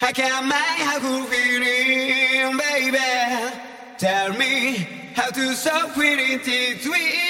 I can't make how to feeling, baby. Tell me how to stop feeling this way.